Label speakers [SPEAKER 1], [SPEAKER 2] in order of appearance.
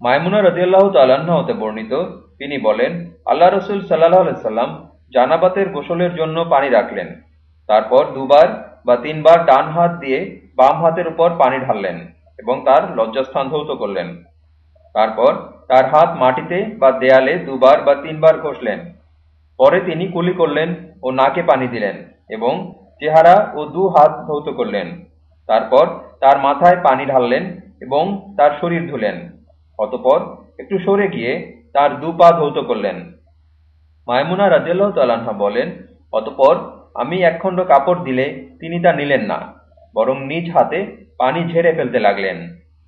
[SPEAKER 1] মায়মুনা রদিয়াল্লাহ হতে বর্ণিত, তিনি বলেন, আল্লাহ রসুল সাল্লাহ সাল্লাম জানাবাতের গোসলের জন্য পানি রাখলেন। তারপর দুবার বা তিনবার ডান হাত দিয়ে বাম হাতের উপর পানি ঢাললেন এবং তার লজ্জাস্থান ধৌত করলেন। তারপর তার হাত মাটিতে বা দেয়ালে দুবার বা তিনবার ঘষলেন। পরে তিনি কুলি করলেন ও নাকে পানি দিলেন এবং চেহারা ও দু হাত ধৌত করলেন। তারপর তার মাথায় পানি ঢাললেন এবং তার শরীর ধুলেন। অতপর একটু সরে গিয়ে তার দু পা ধৌত করলেন। মায়মুনা রাজিয়াল্লাহ তাল্লাহা বলেন, অতপর আমি একখণ্ড কাপড় দিলে তিনি তা নিলেন না, বরং নিজ হাতে পানি ঝেড়ে ফেলতে লাগলেন।